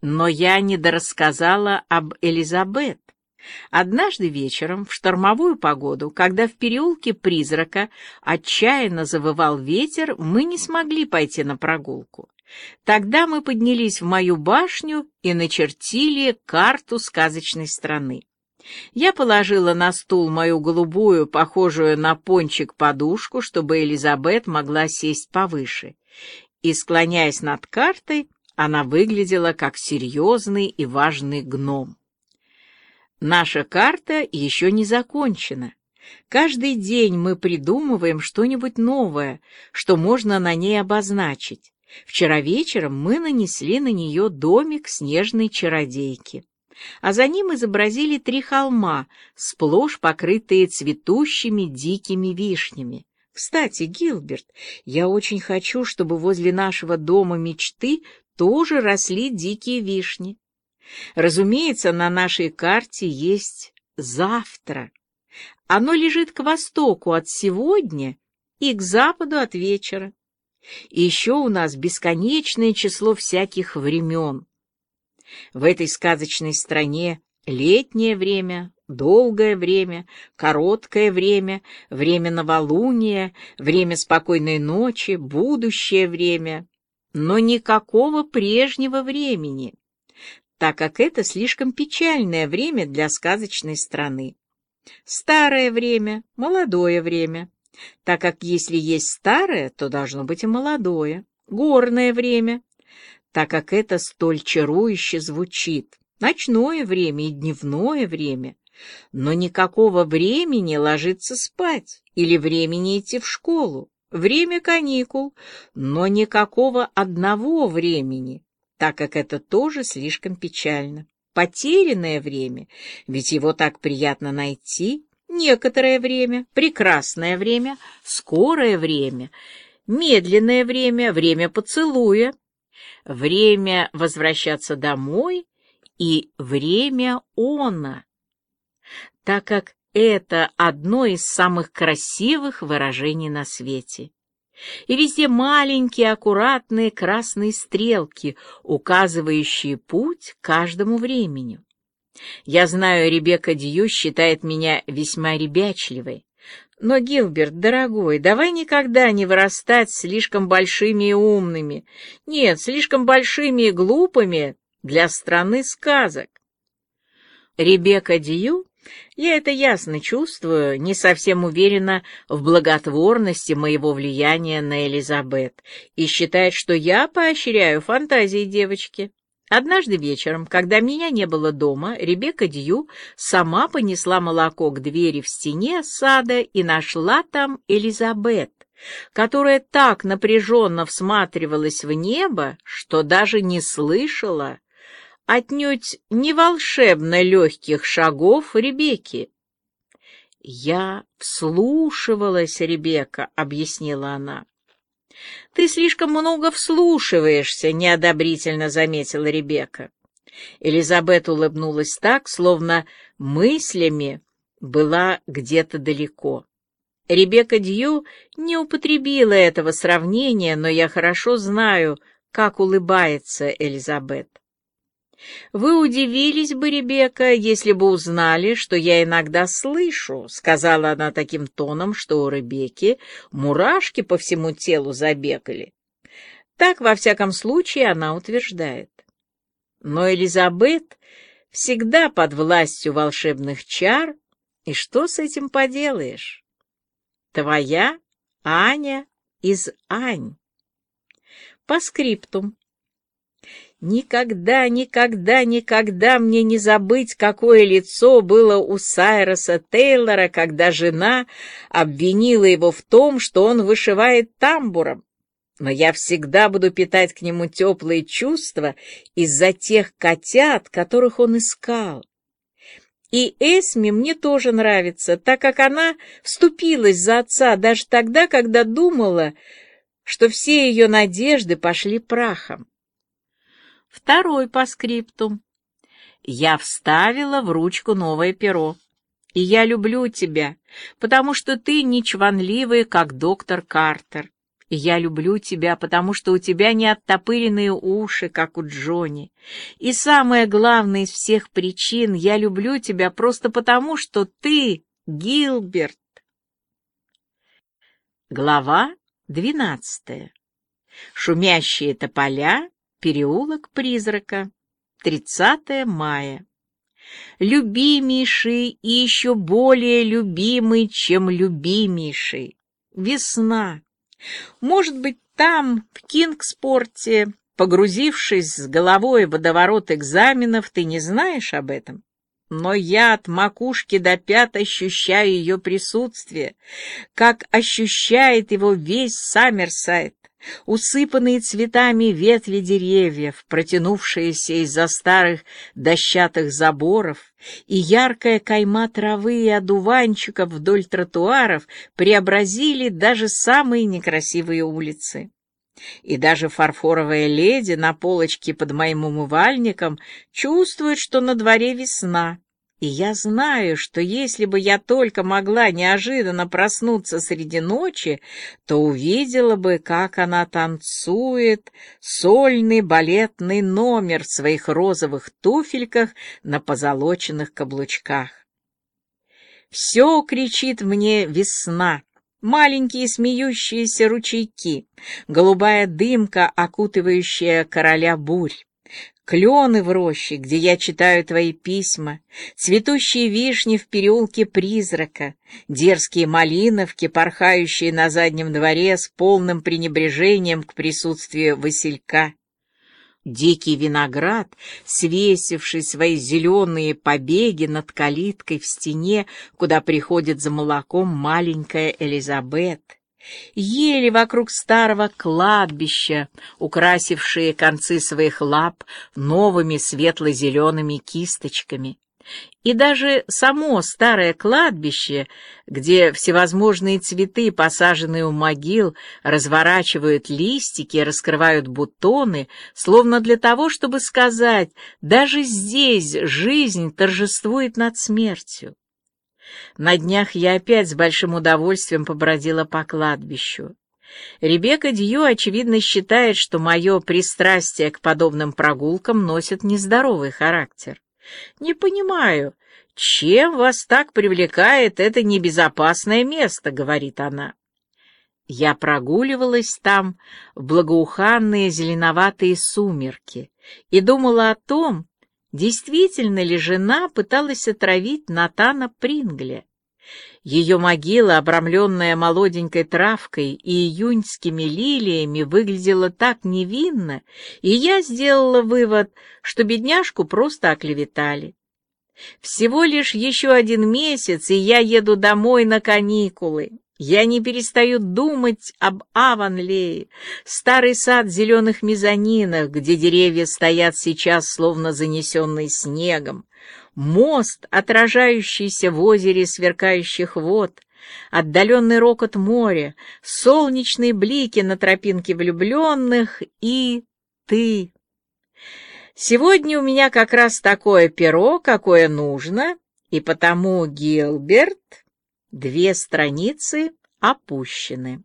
Но я недорассказала об Элизабет. Однажды вечером, в штормовую погоду, когда в переулке призрака отчаянно завывал ветер, мы не смогли пойти на прогулку. Тогда мы поднялись в мою башню и начертили карту сказочной страны. Я положила на стул мою голубую, похожую на пончик подушку, чтобы Элизабет могла сесть повыше. И, склоняясь над картой, она выглядела как серьезный и важный гном. Наша карта еще не закончена. Каждый день мы придумываем что-нибудь новое, что можно на ней обозначить. Вчера вечером мы нанесли на нее домик снежной чародейки, а за ним изобразили три холма, сплошь покрытые цветущими дикими вишнями. Кстати, Гилберт, я очень хочу, чтобы возле нашего дома мечты тоже росли дикие вишни. Разумеется, на нашей карте есть завтра. Оно лежит к востоку от сегодня и к западу от вечера. И еще у нас бесконечное число всяких времен. В этой сказочной стране летнее время, долгое время, короткое время, время новолуния, время спокойной ночи, будущее время, но никакого прежнего времени так как это слишком печальное время для сказочной страны. Старое время, молодое время, так как если есть старое, то должно быть и молодое. Горное время, так как это столь чарующе звучит. Ночное время и дневное время. Но никакого времени ложиться спать или времени идти в школу. Время каникул, но никакого одного времени, так как это тоже слишком печально. Потерянное время, ведь его так приятно найти, некоторое время, прекрасное время, скорое время, медленное время, время поцелуя, время возвращаться домой и время она, так как это одно из самых красивых выражений на свете и везде маленькие аккуратные красные стрелки, указывающие путь каждому времени. Я знаю, Ребекка Дью считает меня весьма ребячливой. Но, Гилберт, дорогой, давай никогда не вырастать слишком большими и умными. Нет, слишком большими и глупыми для страны сказок. Ребекка Дью я это ясно чувствую, не совсем уверена в благотворности моего влияния на Элизабет и считает, что я поощряю фантазии девочки. Однажды вечером, когда меня не было дома, Ребекка Дью сама понесла молоко к двери в стене сада и нашла там Элизабет, которая так напряженно всматривалась в небо, что даже не слышала, отнюдь не волшебно легких шагов Ребекки. «Я вслушивалась, Ребекка», — объяснила она. «Ты слишком много вслушиваешься», — неодобрительно заметила Ребекка. Элизабет улыбнулась так, словно мыслями была где-то далеко. Ребекка Дью не употребила этого сравнения, но я хорошо знаю, как улыбается Элизабет. «Вы удивились бы, Ребекка, если бы узнали, что я иногда слышу», — сказала она таким тоном, что у Ребекки мурашки по всему телу забегали. Так, во всяком случае, она утверждает. Но Элизабет всегда под властью волшебных чар, и что с этим поделаешь? Твоя Аня из Ань. По скриптум. Никогда, никогда, никогда мне не забыть, какое лицо было у Сайроса Тейлора, когда жена обвинила его в том, что он вышивает тамбуром. Но я всегда буду питать к нему теплые чувства из-за тех котят, которых он искал. И Эсми мне тоже нравится, так как она вступилась за отца даже тогда, когда думала, что все ее надежды пошли прахом. Второй по скрипту. Я вставила в ручку новое перо. И я люблю тебя, потому что ты не чванливый, как доктор Картер. И я люблю тебя, потому что у тебя не оттопыренные уши, как у Джонни. И самое главное из всех причин, я люблю тебя просто потому, что ты Гилберт. Глава двенадцатая. Шумящие тополя, переулок призрака. 30 мая. Любимейший и еще более любимый, чем любимейший. Весна. Может быть, там, в Кингспорте, погрузившись с головой в водоворот экзаменов, ты не знаешь об этом? Но я от макушки до пят ощущаю ее присутствие, как ощущает его весь Саммерсайд усыпанные цветами ветви деревьев, протянувшиеся из-за старых дощатых заборов, и яркая кайма травы и одуванчиков вдоль тротуаров преобразили даже самые некрасивые улицы. И даже фарфоровая леди на полочке под моим умывальником чувствует, что на дворе весна, и я знаю, что если бы я только могла неожиданно проснуться среди ночи, то увидела бы, как она танцует сольный балетный номер в своих розовых туфельках на позолоченных каблучках. Все кричит мне весна, маленькие смеющиеся ручейки, голубая дымка, окутывающая короля бурь клены в роще, где я читаю твои письма, цветущие вишни в переулке призрака, дерзкие малиновки, порхающие на заднем дворе с полным пренебрежением к присутствию Василька. Дикий виноград, свесивший свои зеленые побеги над калиткой в стене, куда приходит за молоком маленькая Элизабет, ели вокруг старого кладбища, украсившие концы своих лап новыми светло-зелеными кисточками. И даже само старое кладбище, где всевозможные цветы, посаженные у могил, разворачивают листики, раскрывают бутоны, словно для того, чтобы сказать, даже здесь жизнь торжествует над смертью. На днях я опять с большим удовольствием побродила по кладбищу. Ребекка Дью, очевидно, считает, что мое пристрастие к подобным прогулкам носит нездоровый характер. «Не понимаю, чем вас так привлекает это небезопасное место?» — говорит она. Я прогуливалась там в благоуханные зеленоватые сумерки и думала о том, Действительно ли жена пыталась отравить Натана Прингля? Ее могила, обрамленная молоденькой травкой и июньскими лилиями, выглядела так невинно, и я сделала вывод, что бедняжку просто оклеветали. Всего лишь еще один месяц, и я еду домой на каникулы. Я не перестаю думать об Аванлее, старый сад зеленых мезонинов, где деревья стоят сейчас словно занесенные снегом, мост, отражающийся в озере сверкающих вод, отдаленный рокот моря, солнечные блики на тропинке влюбленных и ты. Сегодня у меня как раз такое перо, какое нужно, и потому Гилберт Две страницы опущены.